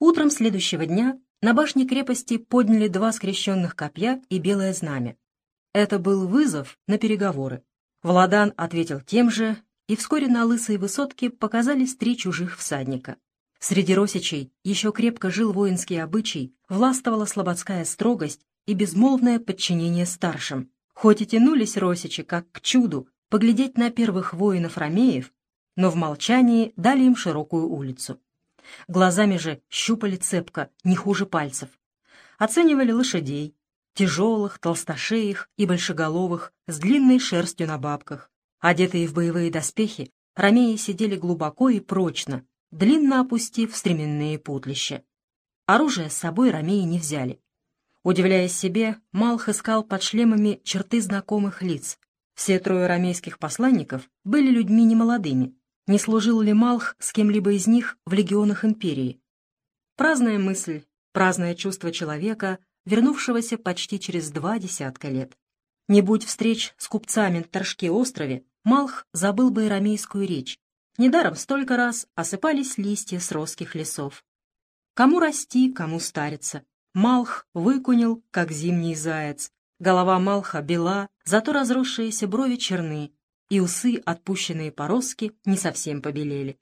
Утром следующего дня на башне крепости подняли два скрещенных копья и белое знамя. Это был вызов на переговоры. Владан ответил тем же, и вскоре на лысой высотке показались три чужих всадника. Среди росичей еще крепко жил воинский обычай, властвовала слободская строгость и безмолвное подчинение старшим. Хоть и тянулись росичи, как к чуду, поглядеть на первых воинов-ромеев, но в молчании дали им широкую улицу. Глазами же щупали цепко, не хуже пальцев. Оценивали лошадей, тяжелых, толстошеих и большеголовых, с длинной шерстью на бабках. Одетые в боевые доспехи, ромеи сидели глубоко и прочно, длинно опустив стременные путлища. Оружие с собой ромеи не взяли. Удивляясь себе, Малх искал под шлемами черты знакомых лиц. Все трое ромейских посланников были людьми немолодыми. Не служил ли Малх с кем-либо из них в легионах империи? Праздная мысль, праздное чувство человека, вернувшегося почти через два десятка лет. Не будь встреч с купцами на Торжке-острове, Малх забыл бы и ромейскую речь, Недаром столько раз осыпались листья с росских лесов. Кому расти, кому стариться. Малх выкунил, как зимний заяц. Голова Малха бела, зато разросшиеся брови черны, и усы, отпущенные по роске, не совсем побелели.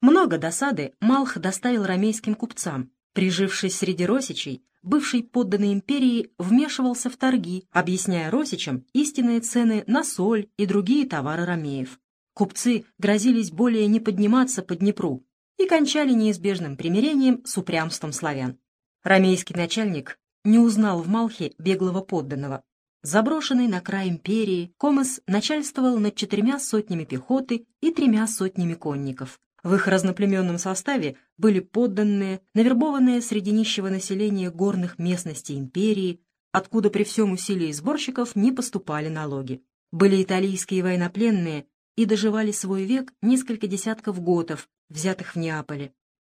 Много досады Малх доставил ромейским купцам. Прижившись среди росичей, бывший подданный империи вмешивался в торги, объясняя росичам истинные цены на соль и другие товары ромеев. Купцы грозились более не подниматься по Днепру и кончали неизбежным примирением с упрямством славян. Ромейский начальник не узнал в Малхе беглого подданного. Заброшенный на край империи, Комос начальствовал над четырьмя сотнями пехоты и тремя сотнями конников. В их разноплеменном составе были подданные, навербованные среди нищего населения горных местностей империи, откуда при всем усилии сборщиков не поступали налоги. Были италийские военнопленные, и доживали свой век несколько десятков готов, взятых в Неаполе.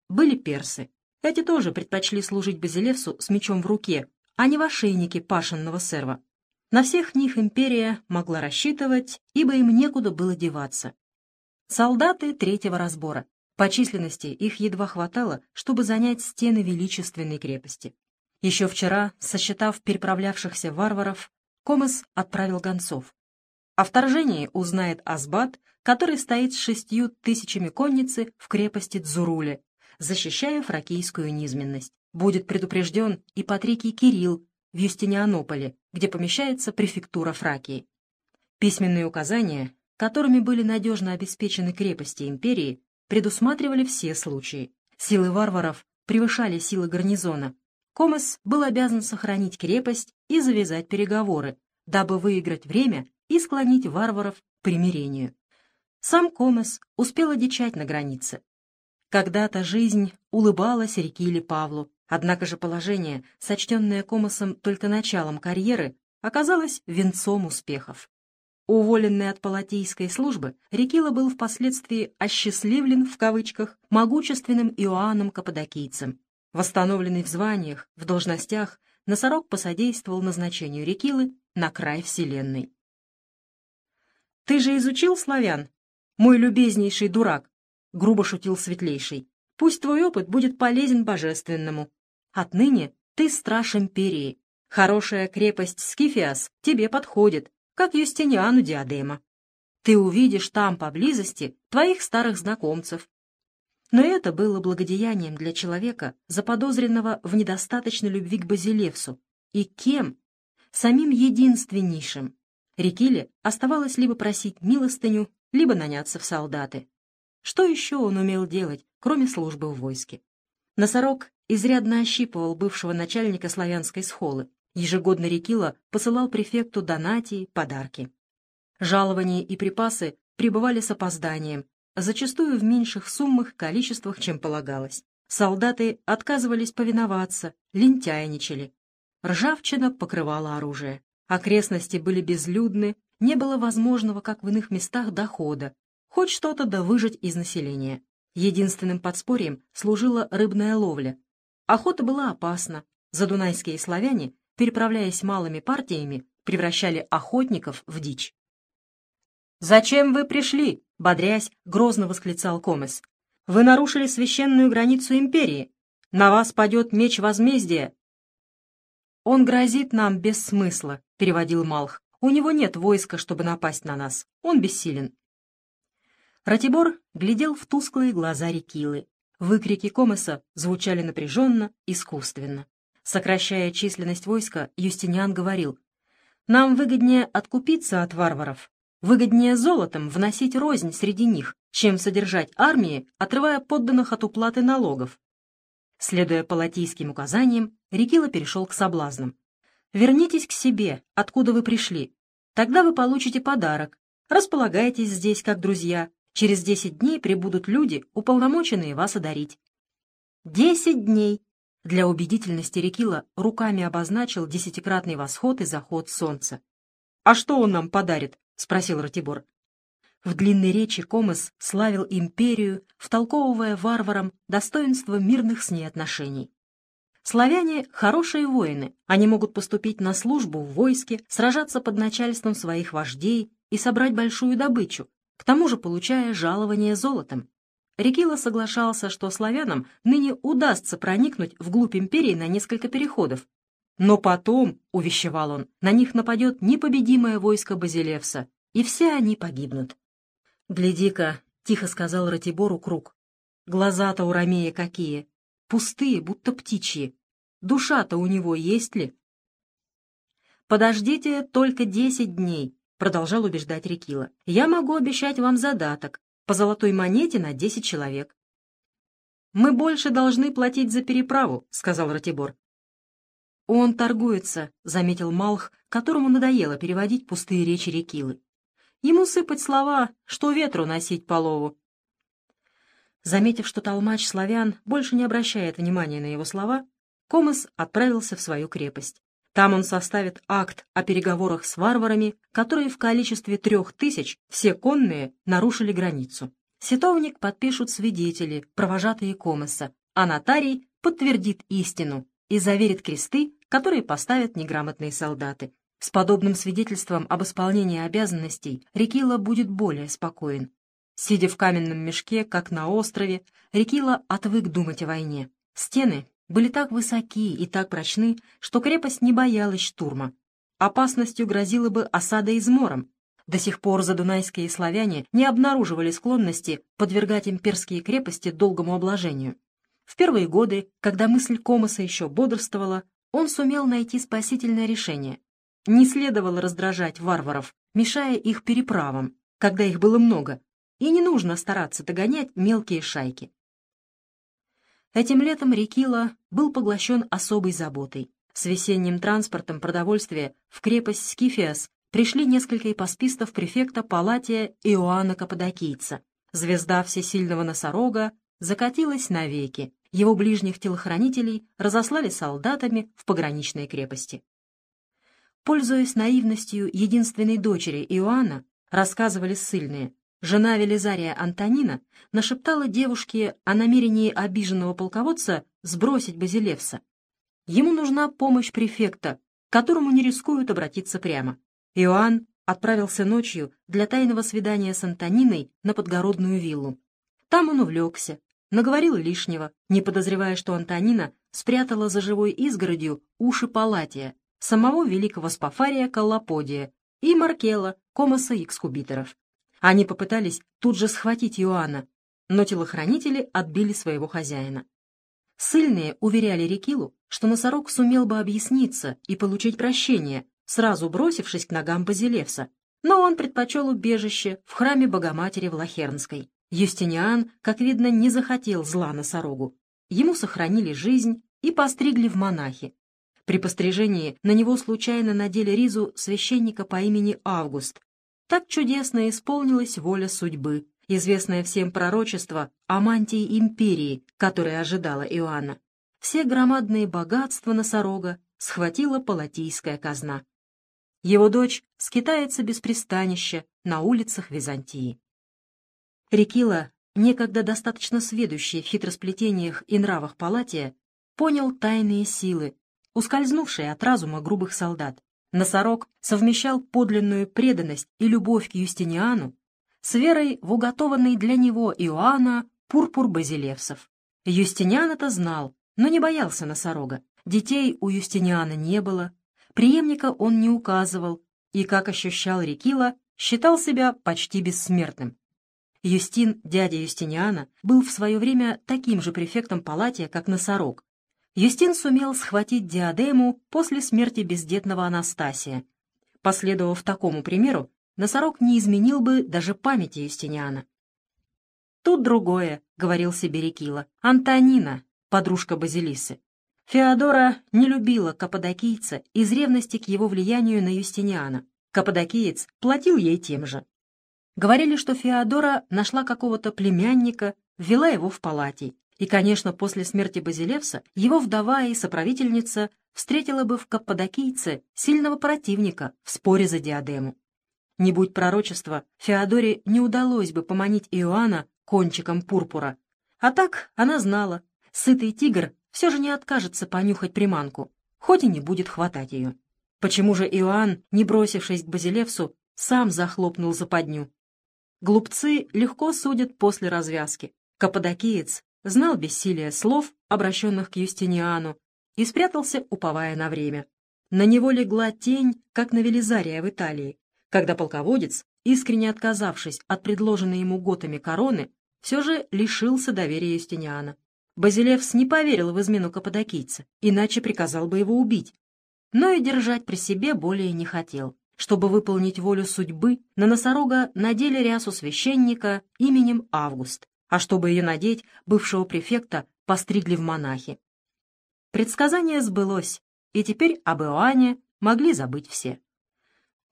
Были персы. Эти тоже предпочли служить Базилевсу с мечом в руке, а не в ошейнике пашенного серва. На всех них империя могла рассчитывать, ибо им некуда было деваться. Солдаты третьего разбора. По численности их едва хватало, чтобы занять стены величественной крепости. Еще вчера, сосчитав переправлявшихся варваров, Комес отправил гонцов. О вторжении узнает Азбат, который стоит с шестью тысячами конницы в крепости Дзуруле, защищая фракийскую низменность. Будет предупрежден и Патрикий Кирилл в Юстинианополе, где помещается префектура Фракии. Письменные указания, которыми были надежно обеспечены крепости империи, предусматривали все случаи. Силы варваров превышали силы гарнизона. Комес был обязан сохранить крепость и завязать переговоры, дабы выиграть время и склонить варваров к примирению. Сам Комес успел одичать на границе. Когда-то жизнь улыбалась Рекиле Павлу, однако же положение, сочтенное Комосом только началом карьеры, оказалось венцом успехов. Уволенный от палатийской службы, Рекила был впоследствии «осчастливлен» в кавычках могущественным Иоанном Каппадокийцем. Восстановленный в званиях, в должностях, носорог посодействовал назначению Рекилы на край Вселенной. «Ты же изучил славян, мой любезнейший дурак?» — грубо шутил Светлейший. «Пусть твой опыт будет полезен божественному. Отныне ты страж империи. Хорошая крепость Скифиас тебе подходит, как Юстиниану Диадема. Ты увидишь там поблизости твоих старых знакомцев. Но это было благодеянием для человека, заподозренного в недостаточной любви к Базилевсу. И кем? Самим единственнейшим, Рекиле оставалось либо просить милостыню, либо наняться в солдаты. Что еще он умел делать, кроме службы в войске? Носорог изрядно ощипывал бывшего начальника славянской схолы. Ежегодно Рекила посылал префекту Донатии подарки. Жалования и припасы прибывали с опозданием, зачастую в меньших суммах количествах, чем полагалось. Солдаты отказывались повиноваться, лентяйничали. Ржавчина покрывала оружие. Окрестности были безлюдны, не было возможного, как в иных местах, дохода, хоть что-то да выжить из населения. Единственным подспорьем служила рыбная ловля. Охота была опасна. Задунайские славяне, переправляясь малыми партиями, превращали охотников в дичь. «Зачем вы пришли?» — бодрясь, грозно восклицал Комес. «Вы нарушили священную границу империи. На вас падет меч возмездия!» «Он грозит нам без смысла», — переводил Малх. «У него нет войска, чтобы напасть на нас. Он бессилен». Ратибор глядел в тусклые глаза Рекилы. Выкрики Комеса звучали напряженно, искусственно. Сокращая численность войска, Юстиниан говорил, «Нам выгоднее откупиться от варваров, выгоднее золотом вносить рознь среди них, чем содержать армии, отрывая подданных от уплаты налогов. Следуя палатийским указаниям, Рекила перешел к соблазнам. «Вернитесь к себе, откуда вы пришли. Тогда вы получите подарок. Располагайтесь здесь, как друзья. Через десять дней прибудут люди, уполномоченные вас одарить». «Десять дней!» Для убедительности Рекила руками обозначил десятикратный восход и заход солнца. «А что он нам подарит?» — спросил Ратибор. В длинной речи Комес славил империю, втолковывая варварам достоинство мирных с ней отношений. Славяне — хорошие воины, они могут поступить на службу в войске, сражаться под начальством своих вождей и собрать большую добычу, к тому же получая жалование золотом. Рекила соглашался, что славянам ныне удастся проникнуть вглубь империи на несколько переходов. Но потом, — увещевал он, — на них нападет непобедимое войско Базилевса, и все они погибнут. «Гляди-ка», — тихо сказал Ратибору Круг. «Глаза-то у Ромея какие! Пустые, будто птичьи. Душа-то у него есть ли?» «Подождите только десять дней», — продолжал убеждать Рекила. «Я могу обещать вам задаток по золотой монете на десять человек». «Мы больше должны платить за переправу», — сказал Ратибор. «Он торгуется», — заметил Малх, которому надоело переводить пустые речи Рекилы. Ему сыпать слова, что ветру носить полову. Заметив, что толмач славян больше не обращает внимания на его слова, Комас отправился в свою крепость. Там он составит акт о переговорах с варварами, которые в количестве трех тысяч, все конные, нарушили границу. Ситовник подпишут свидетели, провожатые Комаса, а нотарий подтвердит истину и заверит кресты, которые поставят неграмотные солдаты. С подобным свидетельством об исполнении обязанностей Рекила будет более спокоен. Сидя в каменном мешке, как на острове, Рекила отвык думать о войне. Стены были так высоки и так прочны, что крепость не боялась штурма. Опасностью грозила бы осада измором. До сих пор задунайские славяне не обнаруживали склонности подвергать имперские крепости долгому обложению. В первые годы, когда мысль Комоса еще бодрствовала, он сумел найти спасительное решение не следовало раздражать варваров, мешая их переправам, когда их было много, и не нужно стараться догонять мелкие шайки. Этим летом Рекила был поглощен особой заботой. С весенним транспортом продовольствия в крепость Скифиас пришли несколько ипоспистов префекта Палатия Иоанна Каппадокийца. Звезда всесильного носорога закатилась навеки. Его ближних телохранителей разослали солдатами в пограничные крепости. Пользуясь наивностью единственной дочери Иоанна, рассказывали ссыльные, жена Велизария Антонина нашептала девушке о намерении обиженного полководца сбросить Базилевса. Ему нужна помощь префекта, к которому не рискуют обратиться прямо. Иоанн отправился ночью для тайного свидания с Антониной на подгородную виллу. Там он увлекся, наговорил лишнего, не подозревая, что Антонина спрятала за живой изгородью уши Палатия, самого великого Спафария Коллаподия и Маркела, комоса экскубиторов. Они попытались тут же схватить Иоанна, но телохранители отбили своего хозяина. Сыльные уверяли Рекилу, что носорог сумел бы объясниться и получить прощение, сразу бросившись к ногам Базилевса, но он предпочел убежище в храме Богоматери в Лохернской. Юстиниан, как видно, не захотел зла носорогу. Ему сохранили жизнь и постригли в монахи, при пострижении на него случайно надели ризу священника по имени Август. Так чудесно исполнилась воля судьбы, известное всем пророчество о мантии империи, которое ожидала Иоанна. Все громадные богатства носорога схватила палатийская казна. Его дочь скитается без пристанища на улицах Византии. Рекила, некогда достаточно сведущий в хитросплетениях и нравах Палатия, понял тайные силы, ускользнувшие от разума грубых солдат. Носорог совмещал подлинную преданность и любовь к Юстиниану с верой в уготованный для него Иоанна пурпур базилевсов. Юстиниан это знал но не боялся носорога. Детей у Юстиниана не было, преемника он не указывал и, как ощущал Рекила, считал себя почти бессмертным. Юстин, дядя Юстиниана, был в свое время таким же префектом палатия, как носорог. Юстин сумел схватить диадему после смерти бездетного Анастасия. Последовав такому примеру, носорог не изменил бы даже памяти Юстиниана. «Тут другое», — говорил себе. «Антонина, подружка Базилисы. Феодора не любила каппадокийца из ревности к его влиянию на Юстиниана. Каппадокиец платил ей тем же. Говорили, что Феодора нашла какого-то племянника, ввела его в палате. И, конечно, после смерти Базилевса его вдова и соправительница встретила бы в Каппадокийце сильного противника в споре за диадему. Не будь пророчества, Феодоре не удалось бы поманить Иоанна кончиком пурпура. А так она знала, сытый тигр все же не откажется понюхать приманку, хоть и не будет хватать ее. Почему же Иоанн, не бросившись к Базилевсу, сам захлопнул западню? Глупцы легко судят после развязки. Каппадокиец знал бессилие слов, обращенных к Юстиниану, и спрятался, уповая на время. На него легла тень, как на Велизария в Италии, когда полководец, искренне отказавшись от предложенной ему готами короны, все же лишился доверия Юстиниана. Базилевс не поверил в измену каппадокийца, иначе приказал бы его убить. Но и держать при себе более не хотел. Чтобы выполнить волю судьбы, на носорога надели рясу священника именем Август, а чтобы ее надеть, бывшего префекта постригли в монахи. Предсказание сбылось, и теперь об Иоанне могли забыть все.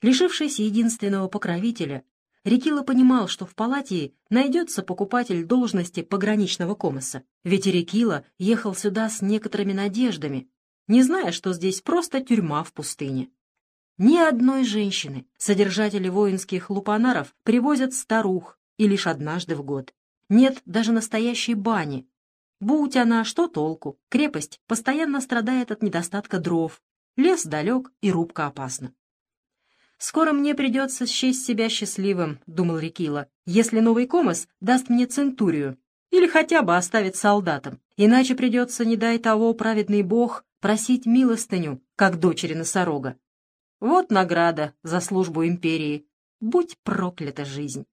Лишившись единственного покровителя, Рекила понимал, что в Палатии найдется покупатель должности пограничного комоса, ведь Рекила ехал сюда с некоторыми надеждами, не зная, что здесь просто тюрьма в пустыне. Ни одной женщины содержатели воинских лупанаров привозят старух и лишь однажды в год. Нет даже настоящей бани. Будь она, что толку? Крепость постоянно страдает от недостатка дров. Лес далек и рубка опасна. «Скоро мне придется счесть себя счастливым», — думал Рекила, «если новый комос даст мне центурию или хотя бы оставит солдатом. Иначе придется, не дай того, праведный бог, просить милостыню, как дочери носорога. Вот награда за службу империи. Будь проклята жизнь!»